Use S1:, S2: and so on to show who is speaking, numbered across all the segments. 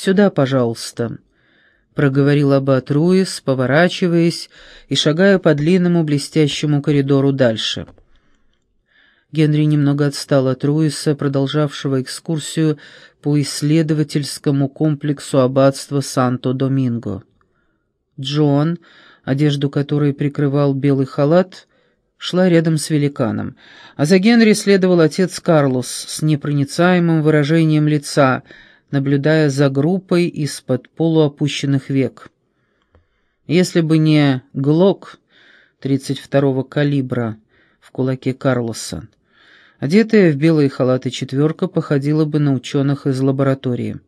S1: «Сюда, пожалуйста», — проговорил аббат Руис, поворачиваясь и шагая по длинному блестящему коридору дальше. Генри немного отстал от Руиса, продолжавшего экскурсию по исследовательскому комплексу аббатства Санто-Доминго. Джон, одежду которой прикрывал белый халат, шла рядом с великаном, а за Генри следовал отец Карлос с непроницаемым выражением лица, наблюдая за группой из-под полуопущенных век. Если бы не Глок 32-го калибра в кулаке Карлоса, Одетая в белые халаты четверка походила бы на ученых из лаборатории.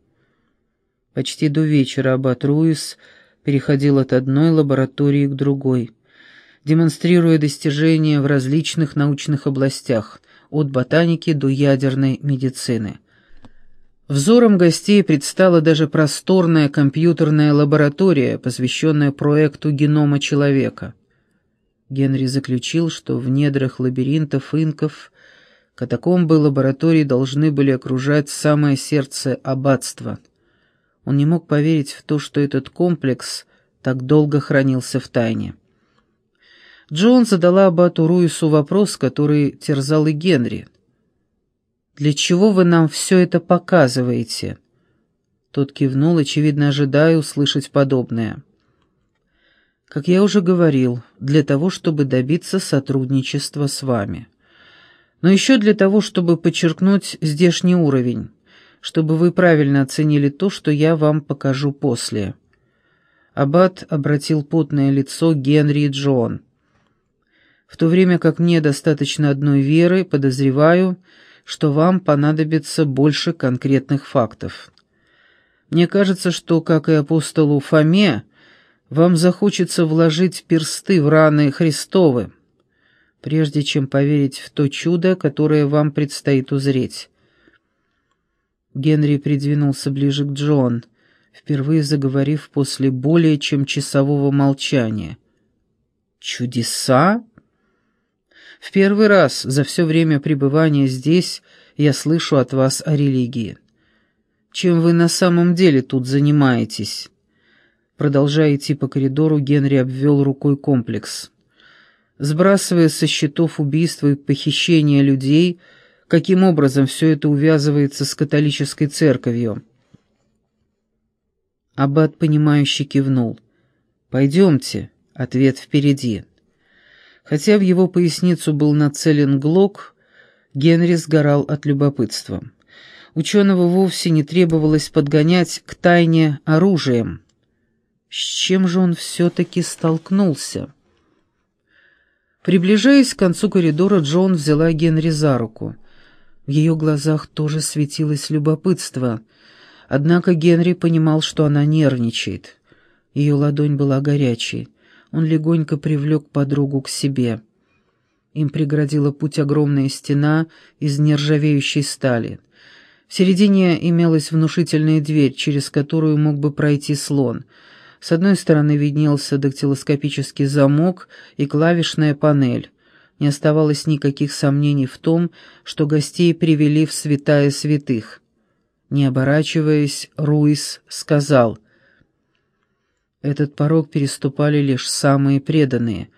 S1: Почти до вечера аббат Руис переходил от одной лаборатории к другой, демонстрируя достижения в различных научных областях, от ботаники до ядерной медицины. Взором гостей предстала даже просторная компьютерная лаборатория, посвященная проекту генома человека. Генри заключил, что в недрах лабиринтов инков – Катакомбы лаборатории должны были окружать самое сердце аббатства. Он не мог поверить в то, что этот комплекс так долго хранился в тайне. Джон задала аббату Руису вопрос, который терзал и Генри. «Для чего вы нам все это показываете?» Тот кивнул, очевидно ожидая услышать подобное. «Как я уже говорил, для того, чтобы добиться сотрудничества с вами» но еще для того, чтобы подчеркнуть здешний уровень, чтобы вы правильно оценили то, что я вам покажу после». Аббат обратил потное лицо Генри и Джон. «В то время как мне достаточно одной веры, подозреваю, что вам понадобится больше конкретных фактов. Мне кажется, что, как и апостолу Фоме, вам захочется вложить персты в раны Христовы» прежде чем поверить в то чудо, которое вам предстоит узреть. Генри придвинулся ближе к Джон, впервые заговорив после более чем часового молчания. «Чудеса?» «В первый раз за все время пребывания здесь я слышу от вас о религии. Чем вы на самом деле тут занимаетесь?» Продолжая идти по коридору, Генри обвел рукой комплекс сбрасывая со счетов убийства и похищения людей, каким образом все это увязывается с католической церковью. Аббат, понимающе кивнул. «Пойдемте, ответ впереди». Хотя в его поясницу был нацелен глок, Генри сгорал от любопытства. Ученого вовсе не требовалось подгонять к тайне оружием. С чем же он все-таки столкнулся? Приближаясь к концу коридора, Джон взяла Генри за руку. В ее глазах тоже светилось любопытство, однако Генри понимал, что она нервничает. Ее ладонь была горячей. Он легонько привлек подругу к себе. Им преградила путь огромная стена из нержавеющей стали. В середине имелась внушительная дверь, через которую мог бы пройти слон — с одной стороны виднелся дактилоскопический замок и клавишная панель. Не оставалось никаких сомнений в том, что гостей привели в святая святых. Не оборачиваясь, Руис сказал, «Этот порог переступали лишь самые преданные.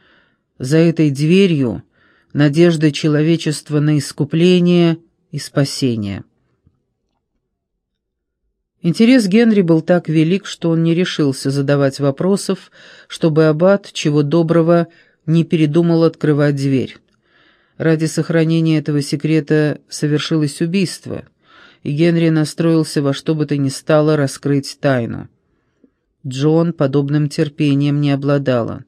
S1: За этой дверью надежда человечества на искупление и спасение». Интерес Генри был так велик, что он не решился задавать вопросов, чтобы аббат, чего доброго, не передумал открывать дверь. Ради сохранения этого секрета совершилось убийство, и Генри настроился во что бы то ни стало раскрыть тайну. Джон подобным терпением не обладала.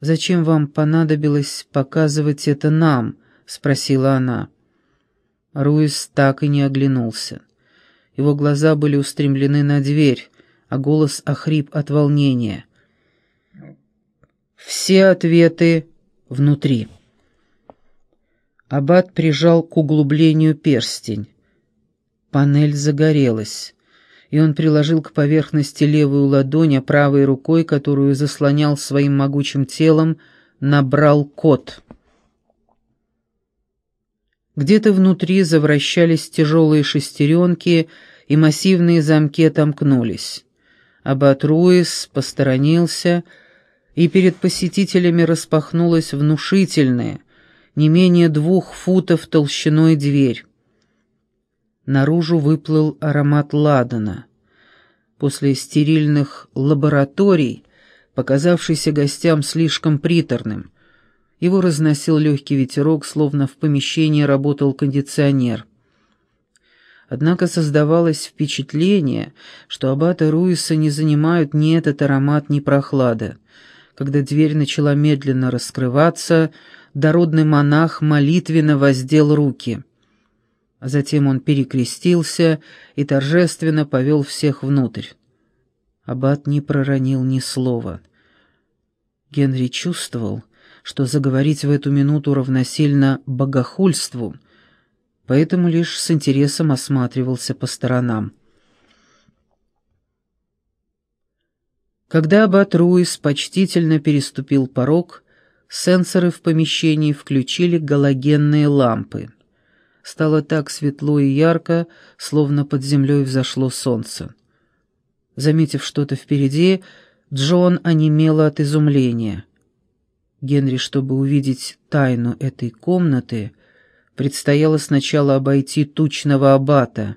S1: «Зачем вам понадобилось показывать это нам?» — спросила она. Руис так и не оглянулся. Его глаза были устремлены на дверь, а голос охрип от волнения. «Все ответы внутри». Аббат прижал к углублению перстень. Панель загорелась, и он приложил к поверхности левую ладонь, а правой рукой, которую заслонял своим могучим телом, набрал код. Где-то внутри завращались тяжелые шестеренки, и массивные замки отомкнулись. Аббат Руис посторонился, и перед посетителями распахнулась внушительная, не менее двух футов толщиной дверь. Наружу выплыл аромат ладана. После стерильных лабораторий, показавшийся гостям слишком приторным, его разносил легкий ветерок, словно в помещении работал кондиционер. Однако создавалось впечатление, что аббата Руиса не занимают ни этот аромат, ни прохлада. Когда дверь начала медленно раскрываться, дородный монах молитвенно воздел руки. А затем он перекрестился и торжественно повел всех внутрь. Аббат не проронил ни слова. Генри чувствовал, что заговорить в эту минуту равносильно богохульству — поэтому лишь с интересом осматривался по сторонам. Когда аббат Руис почтительно переступил порог, сенсоры в помещении включили галогенные лампы. Стало так светло и ярко, словно под землей взошло солнце. Заметив что-то впереди, Джон онемела от изумления. Генри, чтобы увидеть тайну этой комнаты, Предстояло сначала обойти тучного аббата.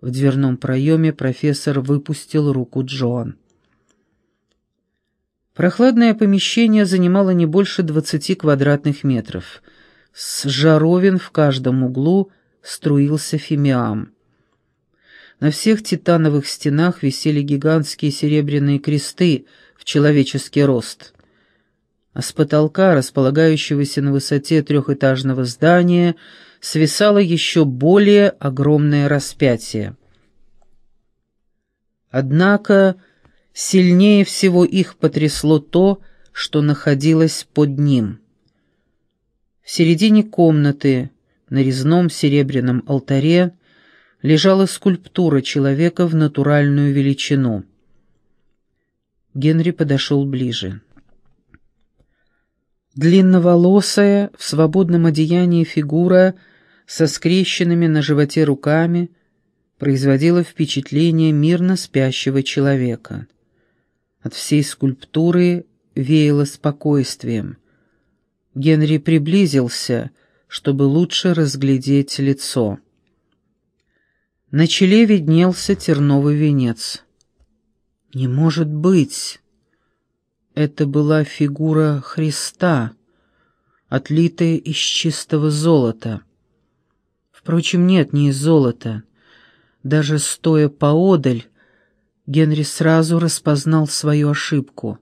S1: В дверном проеме профессор выпустил руку Джоан. Прохладное помещение занимало не больше двадцати квадратных метров. С жаровин в каждом углу струился фимиам. На всех титановых стенах висели гигантские серебряные кресты в человеческий рост а с потолка, располагающегося на высоте трехэтажного здания, свисало еще более огромное распятие. Однако сильнее всего их потрясло то, что находилось под ним. В середине комнаты, на резном серебряном алтаре, лежала скульптура человека в натуральную величину. Генри подошел ближе. Длинноволосая, в свободном одеянии фигура со скрещенными на животе руками производила впечатление мирно спящего человека. От всей скульптуры веяло спокойствием. Генри приблизился, чтобы лучше разглядеть лицо. На челе виднелся терновый венец. «Не может быть!» Это была фигура Христа, отлитая из чистого золота. Впрочем, нет, не из золота. Даже стоя поодаль, Генри сразу распознал свою ошибку.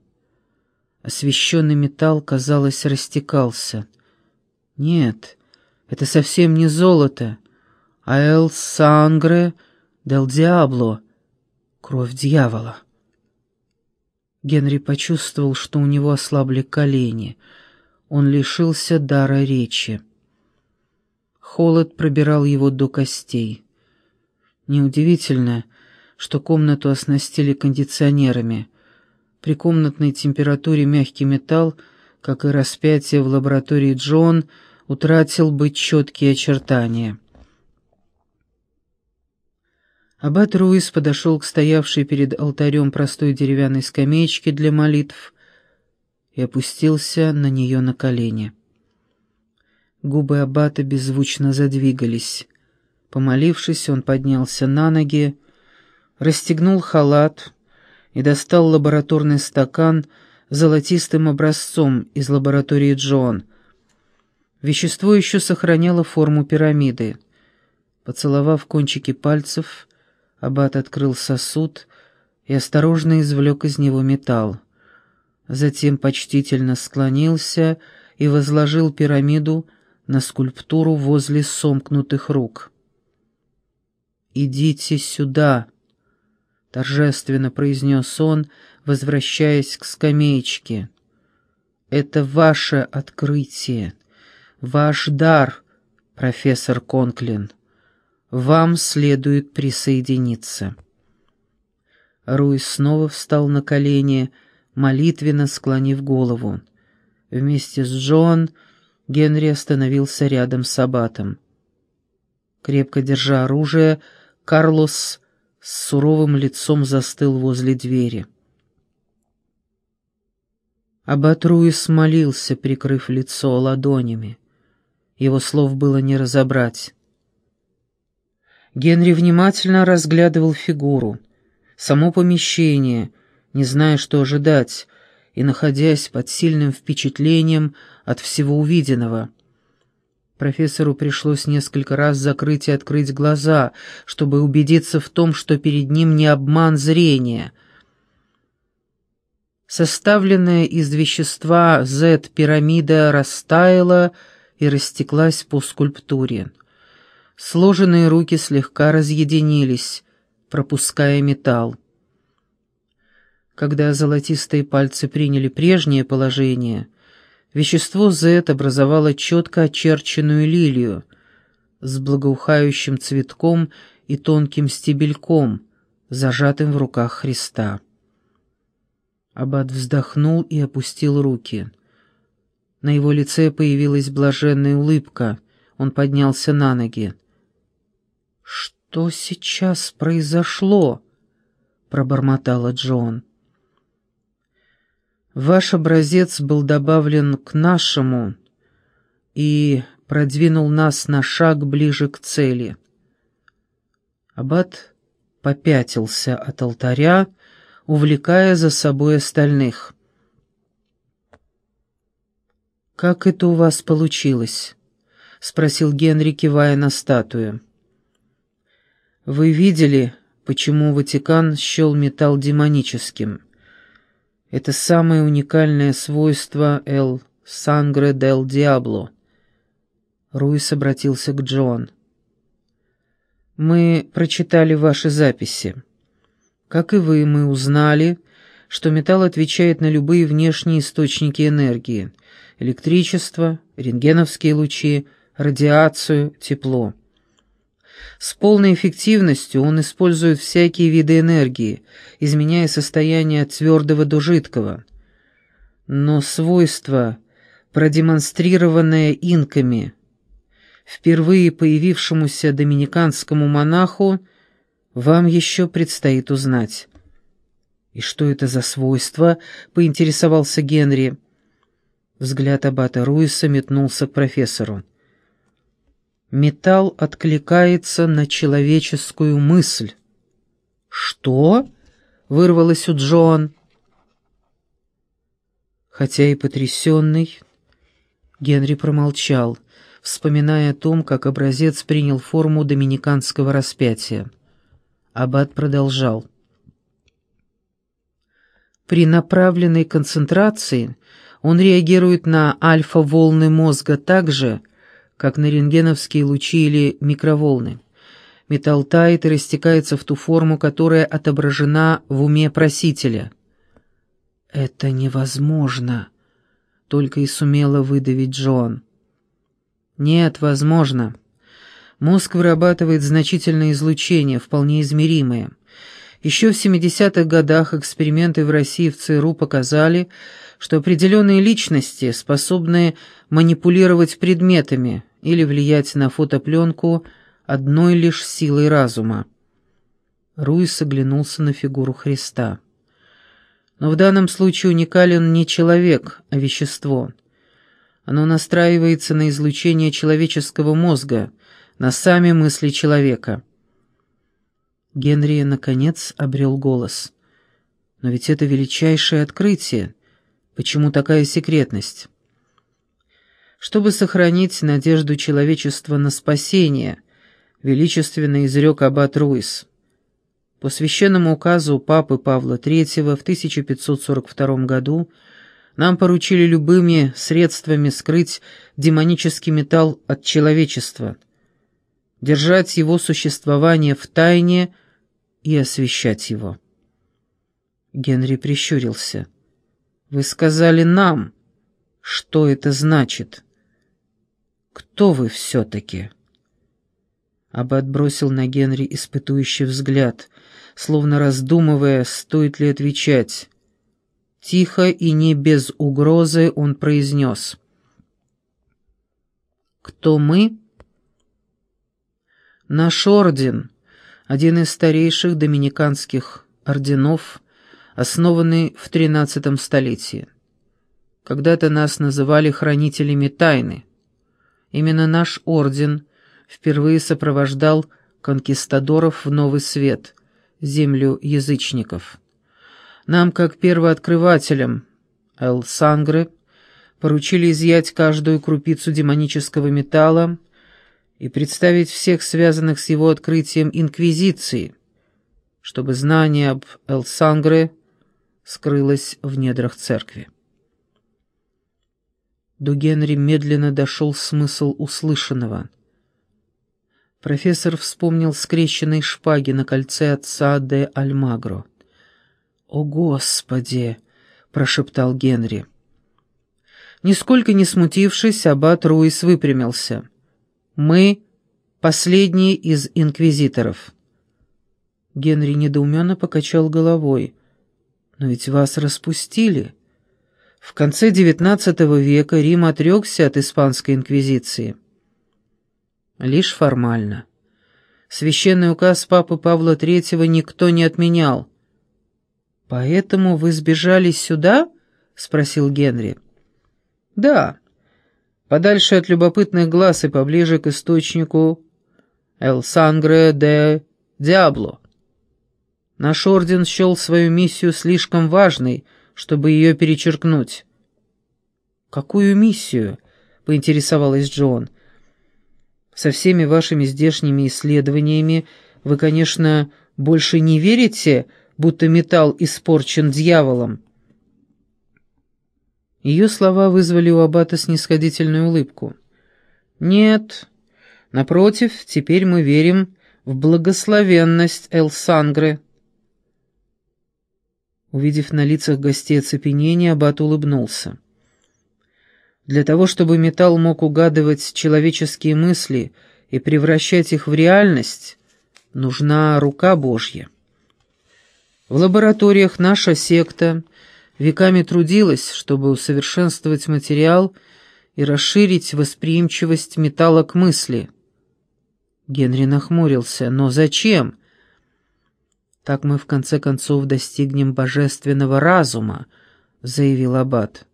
S1: Освещенный металл, казалось, растекался. Нет, это совсем не золото, а «эл сангре дел диабло» — кровь дьявола. Генри почувствовал, что у него ослабли колени. Он лишился дара речи. Холод пробирал его до костей. Неудивительно, что комнату оснастили кондиционерами. При комнатной температуре мягкий металл, как и распятие в лаборатории Джон, утратил бы четкие очертания. Аббат Руис подошел к стоявшей перед алтарем простой деревянной скамеечке для молитв и опустился на нее на колени. Губы аббата беззвучно задвигались. Помолившись, он поднялся на ноги, расстегнул халат и достал лабораторный стакан золотистым образцом из лаборатории Джон. Вещество еще сохраняло форму пирамиды. Поцеловав кончики пальцев, Аббат открыл сосуд и осторожно извлек из него металл. Затем почтительно склонился и возложил пирамиду на скульптуру возле сомкнутых рук. «Идите сюда», — торжественно произнес он, возвращаясь к скамеечке. «Это ваше открытие, ваш дар, профессор Конклин» вам следует присоединиться». Руис снова встал на колени, молитвенно склонив голову. Вместе с Джон Генри остановился рядом с аббатом. Крепко держа оружие, Карлос с суровым лицом застыл возле двери. Абатруис молился, прикрыв лицо ладонями. Его слов было не разобрать. Генри внимательно разглядывал фигуру, само помещение, не зная, что ожидать, и находясь под сильным впечатлением от всего увиденного. Профессору пришлось несколько раз закрыть и открыть глаза, чтобы убедиться в том, что перед ним не обман зрения. Составленная из вещества Z-пирамида растаяла и растеклась по скульптуре. Сложенные руки слегка разъединились, пропуская металл. Когда золотистые пальцы приняли прежнее положение, вещество Z образовало четко очерченную лилию с благоухающим цветком и тонким стебельком, зажатым в руках Христа. Аббат вздохнул и опустил руки. На его лице появилась блаженная улыбка. Он поднялся на ноги. «Что сейчас произошло?» — пробормотала Джон. Ваш образец был добавлен к нашему и продвинул нас на шаг ближе к цели. Аббат попятился от алтаря, увлекая за собой остальных. «Как это у вас получилось?» — спросил Генри, кивая на статую. «Вы видели, почему Ватикан счел металл демоническим?» Это самое уникальное свойство «El Sangre del Diablo». Руис обратился к Джон. «Мы прочитали ваши записи. Как и вы, мы узнали, что металл отвечает на любые внешние источники энергии — электричество, рентгеновские лучи, радиацию, тепло. С полной эффективностью он использует всякие виды энергии, изменяя состояние от твердого до жидкого. Но свойство, продемонстрированное инками, впервые появившемуся доминиканскому монаху, вам еще предстоит узнать. «И что это за свойство?» — поинтересовался Генри. Взгляд аббата Руиса метнулся к профессору. Металл откликается на человеческую мысль. «Что?» — вырвалось у Джоан. Хотя и потрясенный, Генри промолчал, вспоминая о том, как образец принял форму доминиканского распятия. Аббат продолжал. При направленной концентрации он реагирует на альфа-волны мозга так же, как на рентгеновские лучи или микроволны. Металл тает и растекается в ту форму, которая отображена в уме просителя. «Это невозможно», — только и сумела выдавить Джон. «Нет, возможно. Мозг вырабатывает значительное излучение, вполне измеримое. Еще в 70-х годах эксперименты в России в ЦРУ показали, что определенные личности способны манипулировать предметами или влиять на фотопленку одной лишь силой разума. Руис оглянулся на фигуру Христа. Но в данном случае уникален не человек, а вещество. Оно настраивается на излучение человеческого мозга, на сами мысли человека. Генри, наконец, обрел голос. «Но ведь это величайшее открытие. Почему такая секретность? Чтобы сохранить надежду человечества на спасение, величественно изрек аббат Руис. По священному указу Папы Павла III в 1542 году нам поручили любыми средствами скрыть демонический металл от человечества, держать его существование в тайне и освещать его. Генри прищурился. Вы сказали нам. Что это значит? Кто вы все-таки?» Аббат бросил на Генри испытующий взгляд, словно раздумывая, стоит ли отвечать. Тихо и не без угрозы он произнес. «Кто мы?» «Наш орден, один из старейших доминиканских орденов, основанный в XIII столетии. Когда-то нас называли хранителями тайны. Именно наш орден впервые сопровождал конкистадоров в Новый Свет, землю язычников. Нам, как первооткрывателям, Эл Сангре, поручили изъять каждую крупицу демонического металла и представить всех связанных с его открытием инквизиции, чтобы знание об Эл Сангре скрылось в недрах церкви. До Генри медленно дошел смысл услышанного. Профессор вспомнил скрещенные шпаги на кольце отца де Альмагро. «О, Господи!» — прошептал Генри. Нисколько не смутившись, аббат Руис выпрямился. «Мы — последние из инквизиторов». Генри недоуменно покачал головой. «Но ведь вас распустили». В конце XIX века Рим отрекся от Испанской инквизиции. Лишь формально. Священный указ Папы Павла III никто не отменял. «Поэтому вы сбежали сюда?» — спросил Генри. «Да, подальше от любопытных глаз и поближе к источнику «Эл Сангре де Диабло». Наш орден счел свою миссию слишком важной, чтобы ее перечеркнуть. «Какую миссию?» — поинтересовалась Джон. «Со всеми вашими здешними исследованиями вы, конечно, больше не верите, будто металл испорчен дьяволом?» Ее слова вызвали у Аббата снисходительную улыбку. «Нет, напротив, теперь мы верим в благословенность Эл Сангре». Увидев на лицах гостей оцепенение, Аббат улыбнулся. Для того, чтобы металл мог угадывать человеческие мысли и превращать их в реальность, нужна рука Божья. В лабораториях наша секта — веками трудилась, чтобы усовершенствовать материал и расширить восприимчивость металла к мысли. Генри нахмурился. «Но зачем?» «Так мы в конце концов достигнем божественного разума», — заявил Аббат.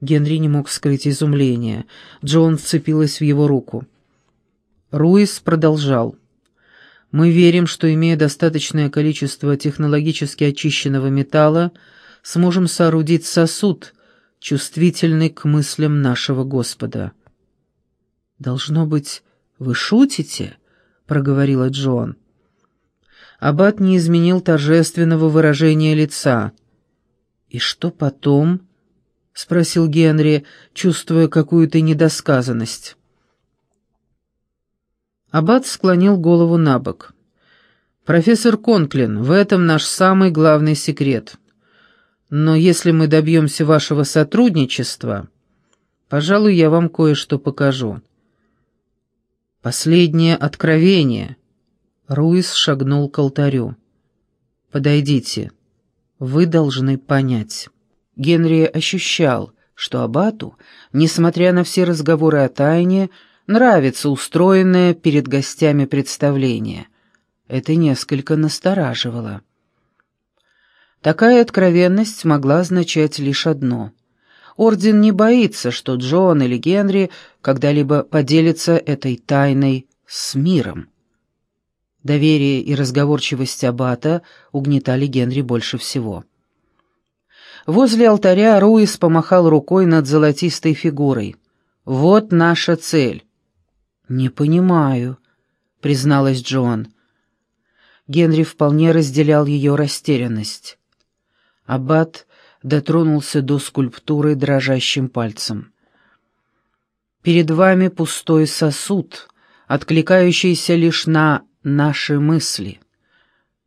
S1: Генри не мог скрыть изумление. Джон вцепилась в его руку. Руис продолжал. «Мы верим, что, имея достаточное количество технологически очищенного металла, сможем соорудить сосуд, чувствительный к мыслям нашего Господа. «Должно быть, вы шутите?» — проговорила Джон. Аббат не изменил торжественного выражения лица. «И что потом?» — спросил Генри, чувствуя какую-то недосказанность. Аббат склонил голову на бок. «Профессор Конклин, в этом наш самый главный секрет». Но если мы добьемся вашего сотрудничества, пожалуй, я вам кое-что покажу. Последнее откровение. Руис шагнул к алтарю. Подойдите. Вы должны понять. Генри ощущал, что Абату, несмотря на все разговоры о тайне, нравится устроенное перед гостями представление. Это несколько настораживало. Такая откровенность могла означать лишь одно. Орден не боится, что Джон или Генри когда-либо поделятся этой тайной с миром. Доверие и разговорчивость аббата угнетали Генри больше всего. Возле алтаря Руис помахал рукой над золотистой фигурой. «Вот наша цель». «Не понимаю», — призналась Джон. Генри вполне разделял ее растерянность. Аббат дотронулся до скульптуры дрожащим пальцем. «Перед вами пустой сосуд, откликающийся лишь на наши мысли.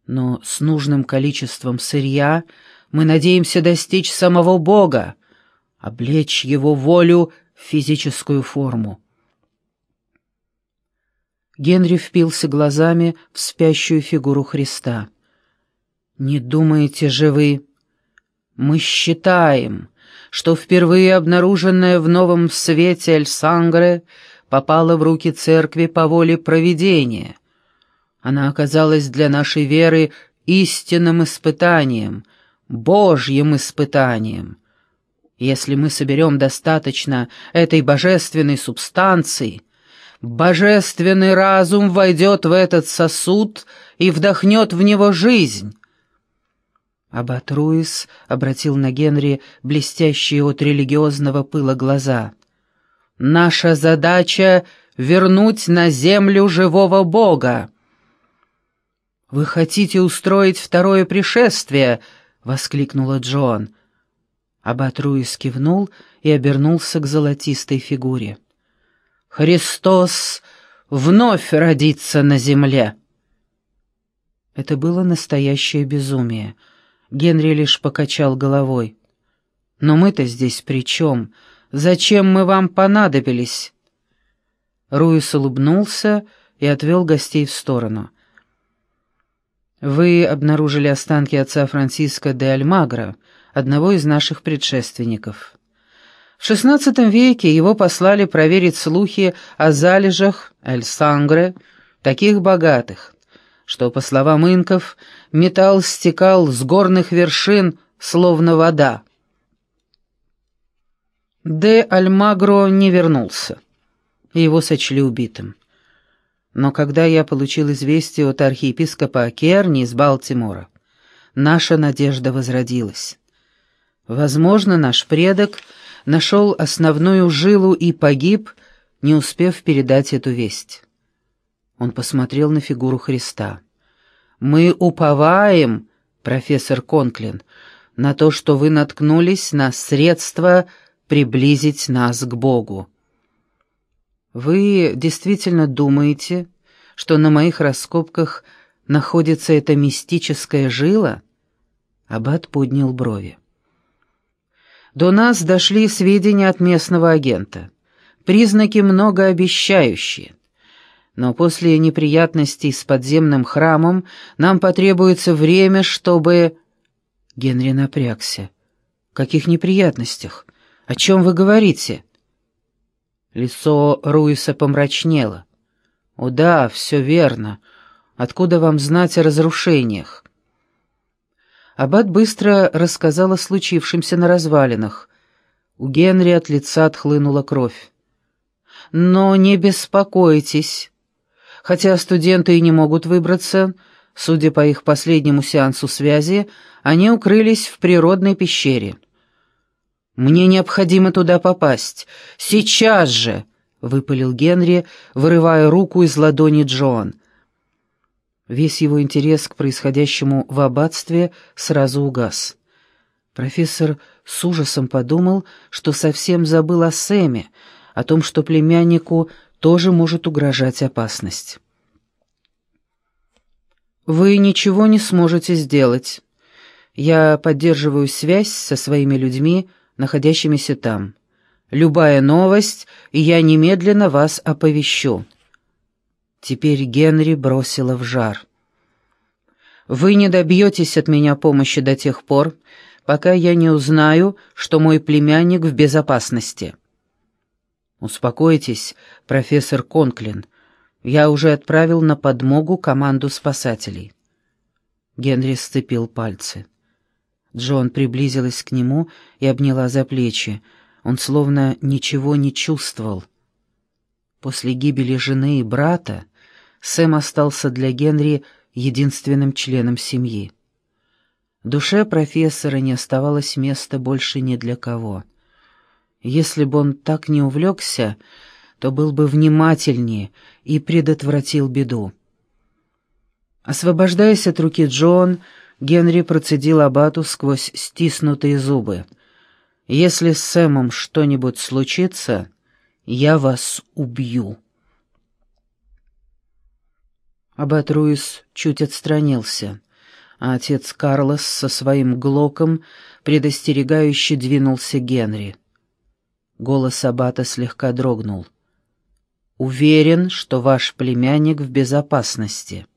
S1: Но с нужным количеством сырья мы надеемся достичь самого Бога, облечь Его волю в физическую форму». Генри впился глазами в спящую фигуру Христа. «Не думаете же вы...» Мы считаем, что впервые обнаруженное в новом свете Эль-Сангре попало в руки церкви по воле провидения. Она оказалась для нашей веры истинным испытанием, Божьим испытанием. Если мы соберем достаточно этой божественной субстанции, божественный разум войдет в этот сосуд и вдохнет в него жизнь. Аббат Руис обратил на Генри блестящие от религиозного пыла глаза. «Наша задача — вернуть на землю живого Бога». «Вы хотите устроить второе пришествие?» — воскликнула Джоан. Аббат Руис кивнул и обернулся к золотистой фигуре. «Христос вновь родится на земле!» Это было настоящее безумие. Генри лишь покачал головой. «Но мы-то здесь при чем? Зачем мы вам понадобились?» Руис улыбнулся и отвел гостей в сторону. «Вы обнаружили останки отца Франциско де Альмагро, одного из наших предшественников. В XVI веке его послали проверить слухи о залежах Эль-Сангре, таких богатых, что, по словам инков, металл стекал с горных вершин, словно вода. Де Альмагро не вернулся, его сочли убитым. Но когда я получил известие от архиепископа Керни из Балтимора, наша надежда возродилась. Возможно, наш предок нашел основную жилу и погиб, не успев передать эту весть. Он посмотрел на фигуру Христа. «Мы уповаем, профессор Конклин, на то, что вы наткнулись на средства приблизить нас к Богу. Вы действительно думаете, что на моих раскопках находится эта мистическая жила?» Аббат поднял брови. До нас дошли сведения от местного агента. Признаки многообещающие. Но после неприятностей с подземным храмом нам потребуется время, чтобы...» Генри напрягся. «Каких неприятностях? О чем вы говорите?» Лицо Руиса помрачнело. «О да, все верно. Откуда вам знать о разрушениях? Аббат быстро рассказал о случившемся на развалинах. У Генри от лица отхлынула кровь. «Но не беспокойтесь. Хотя студенты и не могут выбраться, судя по их последнему сеансу связи, они укрылись в природной пещере. Мне необходимо туда попасть. Сейчас же!» — выпалил Генри, вырывая руку из ладони Джоан — Весь его интерес к происходящему в аббатстве сразу угас. Профессор с ужасом подумал, что совсем забыл о Сэме, о том, что племяннику тоже может угрожать опасность. «Вы ничего не сможете сделать. Я поддерживаю связь со своими людьми, находящимися там. Любая новость, и я немедленно вас оповещу». Теперь Генри бросила в жар. «Вы не добьетесь от меня помощи до тех пор, пока я не узнаю, что мой племянник в безопасности». «Успокойтесь, профессор Конклин. Я уже отправил на подмогу команду спасателей». Генри сцепил пальцы. Джон приблизилась к нему и обняла за плечи. Он словно ничего не чувствовал. После гибели жены и брата Сэм остался для Генри единственным членом семьи. Душе профессора не оставалось места больше ни для кого. Если бы он так не увлекся, то был бы внимательнее и предотвратил беду. Освобождаясь от руки Джон, Генри процедил Абату сквозь стиснутые зубы. «Если с Сэмом что-нибудь случится...» Я вас убью». Аббат Руис чуть отстранился, а отец Карлос со своим глоком предостерегающе двинулся Генри. Голос Аббата слегка дрогнул. «Уверен, что ваш племянник в безопасности».